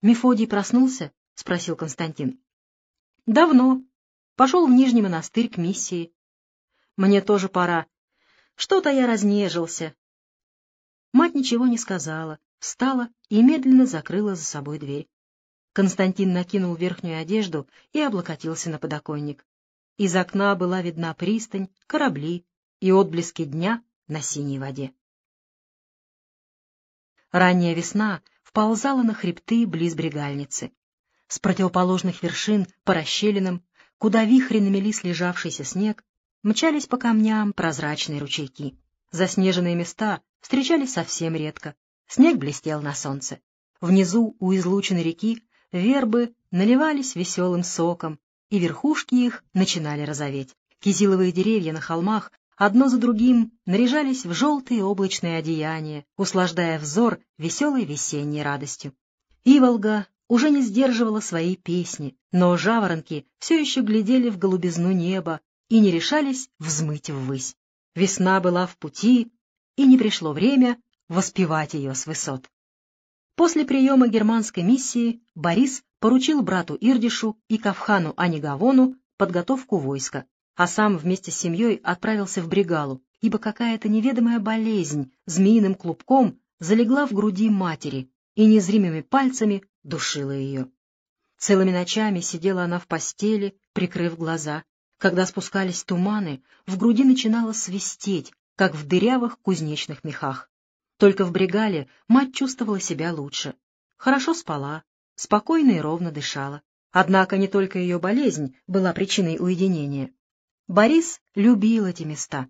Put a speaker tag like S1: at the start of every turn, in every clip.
S1: Мефодий проснулся? — спросил Константин. — Давно. Пошел в Нижний монастырь к миссии. Мне тоже пора. Что-то я разнежился. Мать ничего не сказала, встала и медленно закрыла за собой дверь. Константин накинул верхнюю одежду и облокотился на подоконник. Из окна была видна пристань, корабли и отблески дня на синей воде. Ранняя весна вползала на хребты близ брегальницы. С противоположных вершин по расщелинам, куда вихрями мели слежавшийся снег, мчались по камням прозрачные ручейки. Заснеженные места встречались совсем редко. Снег блестел на солнце. Внизу, у излученной реки, вербы наливались веселым соком, и верхушки их начинали розоветь. Кизиловые деревья на холмах одно за другим наряжались в желтые облачные одеяния, услаждая взор веселой весенней радостью. Иволга уже не сдерживала своей песни, но жаворонки все еще глядели в голубизну неба и не решались взмыть ввысь. Весна была в пути, и не пришло время воспевать ее с высот. После приема германской миссии Борис поручил брату Ирдишу и Кавхану Анигавону подготовку войска, а сам вместе с семьей отправился в Бригалу, ибо какая-то неведомая болезнь змеиным клубком залегла в груди матери и незримыми пальцами душила ее. Целыми ночами сидела она в постели, прикрыв глаза. Когда спускались туманы, в груди начинало свистеть, как в дырявых кузнечных мехах. Только в Бригале мать чувствовала себя лучше. Хорошо спала, спокойно и ровно дышала. Однако не только ее болезнь была причиной уединения. Борис любил эти места,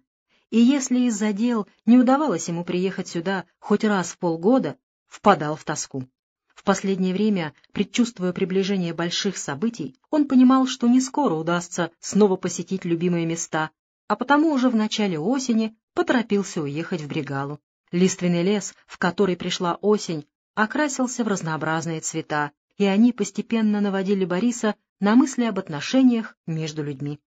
S1: и если из-за дел не удавалось ему приехать сюда хоть раз в полгода, впадал в тоску. В последнее время, предчувствуя приближение больших событий, он понимал, что не скоро удастся снова посетить любимые места, а потому уже в начале осени поторопился уехать в Бригалу. Лиственный лес, в который пришла осень, окрасился в разнообразные цвета, и они постепенно наводили Бориса на мысли об отношениях между людьми.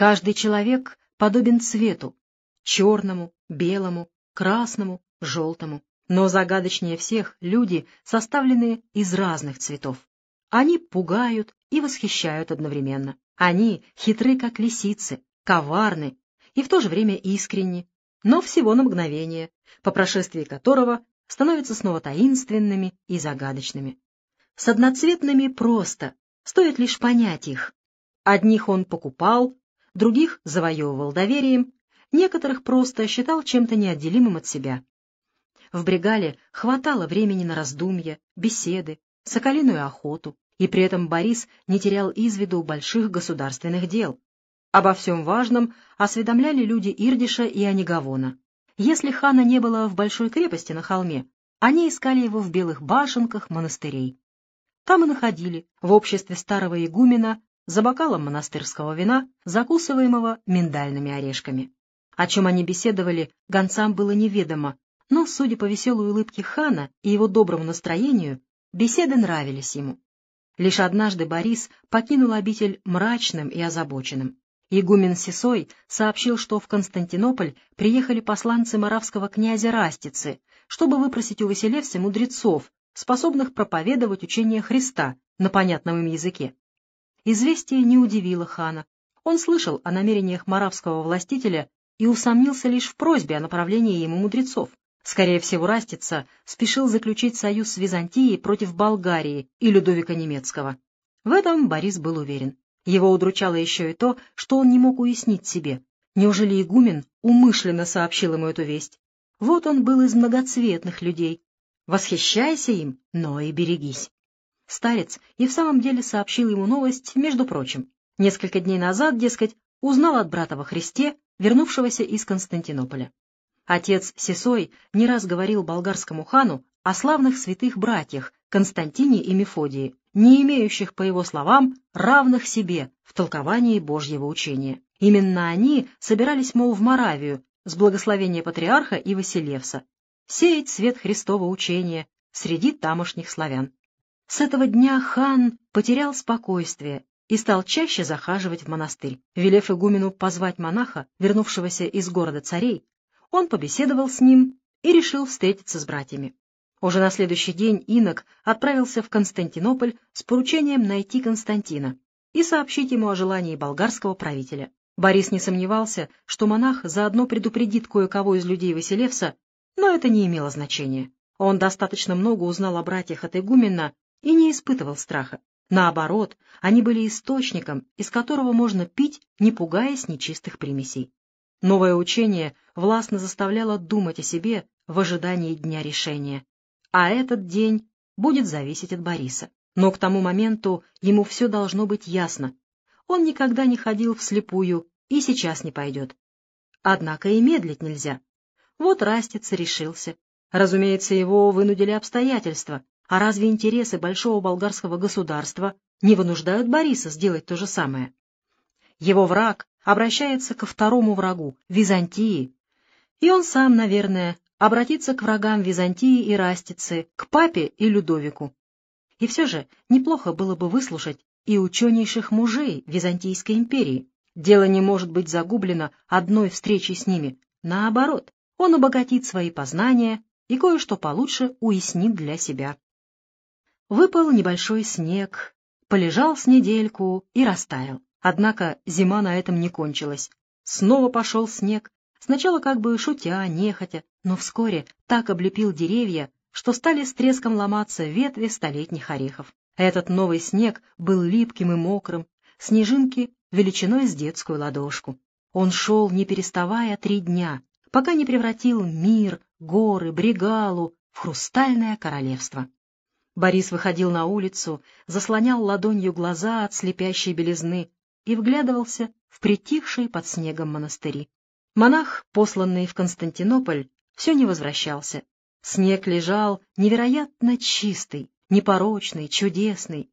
S1: Каждый человек подобен цвету — черному, белому, красному, желтому. Но загадочнее всех люди, составленные из разных цветов. Они пугают и восхищают одновременно. Они хитры, как лисицы, коварны и в то же время искренни, но всего на мгновение, по прошествии которого становятся снова таинственными и загадочными. С одноцветными просто, стоит лишь понять их. Одних он покупал, других завоевывал доверием, некоторых просто считал чем-то неотделимым от себя. В Бригале хватало времени на раздумья, беседы, соколиную охоту, и при этом Борис не терял из виду больших государственных дел. Обо всем важном осведомляли люди Ирдиша и Анигавона. Если хана не было в большой крепости на холме, они искали его в белых башенках монастырей. Там и находили, в обществе старого игумена, за бокалом монастырского вина, закусываемого миндальными орешками. О чем они беседовали, гонцам было неведомо, но, судя по веселой улыбке хана и его доброму настроению, беседы нравились ему. Лишь однажды Борис покинул обитель мрачным и озабоченным. Игумен Сисой сообщил, что в Константинополь приехали посланцы моравского князя Растицы, чтобы выпросить у Василевса мудрецов, способных проповедовать учение Христа на понятном им языке. Известие не удивило хана. Он слышал о намерениях моравского властителя и усомнился лишь в просьбе о направлении ему мудрецов. Скорее всего, Растица спешил заключить союз с Византией против Болгарии и Людовика Немецкого. В этом Борис был уверен. Его удручало еще и то, что он не мог уяснить себе. Неужели игумен умышленно сообщил ему эту весть? Вот он был из многоцветных людей. Восхищайся им, но и берегись. Старец и в самом деле сообщил ему новость, между прочим. Несколько дней назад, дескать, узнал от брата во Христе, вернувшегося из Константинополя. Отец Сесой не раз говорил болгарскому хану о славных святых братьях Константине и Мефодии, не имеющих, по его словам, равных себе в толковании Божьего учения. Именно они собирались, мол, в Моравию с благословения патриарха и Василевса, сеять свет Христова учения среди тамошних славян. С этого дня хан потерял спокойствие и стал чаще захаживать в монастырь. Велев игумену позвать монаха, вернувшегося из города царей, он побеседовал с ним и решил встретиться с братьями. Уже на следующий день инок отправился в Константинополь с поручением найти Константина и сообщить ему о желании болгарского правителя. Борис не сомневался, что монах заодно предупредит кое-кого из людей Василевса, но это не имело значения. Он достаточно много узнал о братьях от игумена и не испытывал страха. Наоборот, они были источником, из которого можно пить, не пугаясь нечистых примесей. Новое учение властно заставляло думать о себе в ожидании дня решения. А этот день будет зависеть от Бориса. Но к тому моменту ему все должно быть ясно. Он никогда не ходил вслепую и сейчас не пойдет. Однако и медлить нельзя. Вот Растица решился. Разумеется, его вынудили обстоятельства. А разве интересы большого болгарского государства не вынуждают Бориса сделать то же самое? Его враг обращается ко второму врагу, Византии, и он сам, наверное, обратится к врагам Византии и Растицы, к папе и Людовику. И все же неплохо было бы выслушать и ученейших мужей Византийской империи. Дело не может быть загублено одной встречей с ними. Наоборот, он обогатит свои познания и кое-что получше уяснит для себя. Выпал небольшой снег, полежал с недельку и растаял. Однако зима на этом не кончилась. Снова пошел снег, сначала как бы шутя, нехотя, но вскоре так облепил деревья, что стали с треском ломаться ветви столетних орехов. Этот новый снег был липким и мокрым, снежинки величиной с детскую ладошку. Он шел, не переставая, три дня, пока не превратил мир, горы, бригалу в хрустальное королевство. Борис выходил на улицу, заслонял ладонью глаза от слепящей белизны и вглядывался в притихшие под снегом монастыри. Монах, посланный в Константинополь, все не возвращался. Снег лежал невероятно чистый, непорочный, чудесный.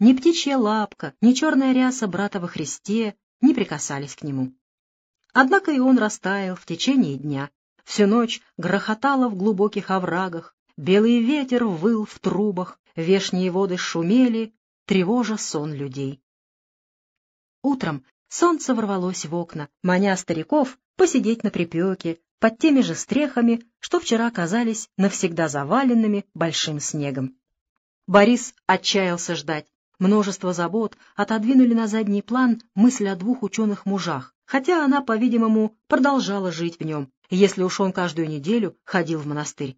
S1: Ни птичья лапка, ни черная ряса брата во Христе не прикасались к нему. Однако и он растаял в течение дня. Всю ночь грохотало в глубоких оврагах, Белый ветер выл в трубах, вешние воды шумели, тревожа сон людей. Утром солнце ворвалось в окна, маня стариков посидеть на припеке под теми же стрехами, что вчера казались навсегда заваленными большим снегом. Борис отчаялся ждать. Множество забот отодвинули на задний план мысль о двух ученых-мужах, хотя она, по-видимому, продолжала жить в нем, если уж он каждую неделю ходил в монастырь.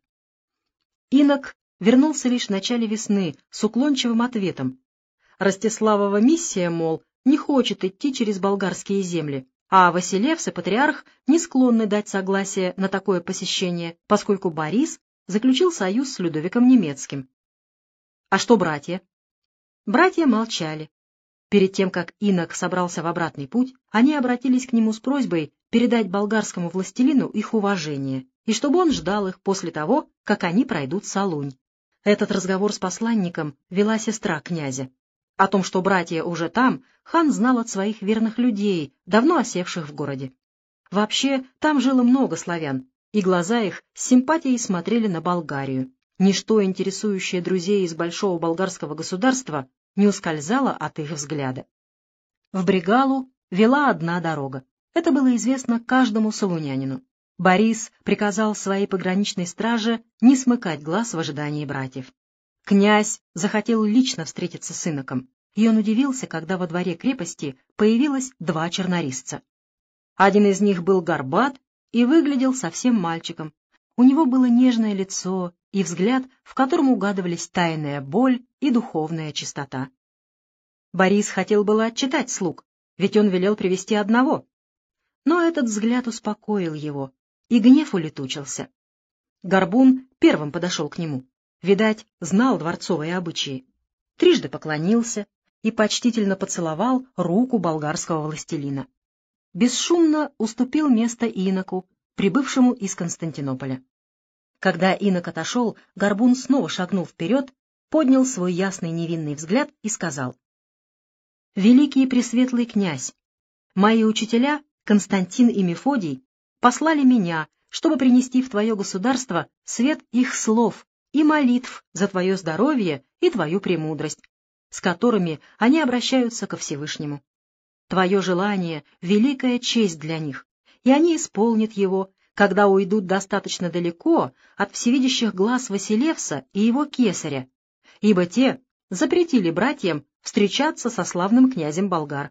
S1: Инок вернулся лишь в начале весны с уклончивым ответом. Ростиславова миссия, мол, не хочет идти через болгарские земли, а Василевс и патриарх не склонны дать согласие на такое посещение, поскольку Борис заключил союз с Людовиком Немецким. А что братья? Братья молчали. Перед тем, как инок собрался в обратный путь, они обратились к нему с просьбой передать болгарскому властелину их уважение и чтобы он ждал их после того, как они пройдут Салунь. Этот разговор с посланником вела сестра князя. О том, что братья уже там, хан знал от своих верных людей, давно осевших в городе. Вообще, там жило много славян, и глаза их с симпатией смотрели на Болгарию. Ничто, интересующее друзей из большого болгарского государства, не ускользало от их взгляда. В Бригалу вела одна дорога. Это было известно каждому солунянину. Борис приказал своей пограничной страже не смыкать глаз в ожидании братьев. Князь захотел лично встретиться с иноком, и он удивился, когда во дворе крепости появилось два чернорисца. Один из них был горбат и выглядел совсем мальчиком. У него было нежное лицо и взгляд, в котором угадывались тайная боль и духовная чистота. Борис хотел было отчитать слуг, ведь он велел привести одного. Но этот взгляд успокоил его, и гнев улетучился. Горбун первым подошел к нему. Видать, знал дворцовые обычаи. Трижды поклонился и почтительно поцеловал руку болгарского властелина. Бесшумно уступил место иноку, прибывшему из Константинополя. Когда инок отошел, Горбун снова шагнул вперед, поднял свой ясный невинный взгляд и сказал. «Великий и пресветлый князь, мои учителя, Константин и Мефодий, послали меня, чтобы принести в твое государство свет их слов и молитв за твое здоровье и твою премудрость, с которыми они обращаются ко Всевышнему. Твое желание — великая честь для них, и они исполнят его, когда уйдут достаточно далеко от всевидящих глаз Василевса и его кесаря, ибо те запретили братьям встречаться со славным князем болгар.